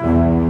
Bye.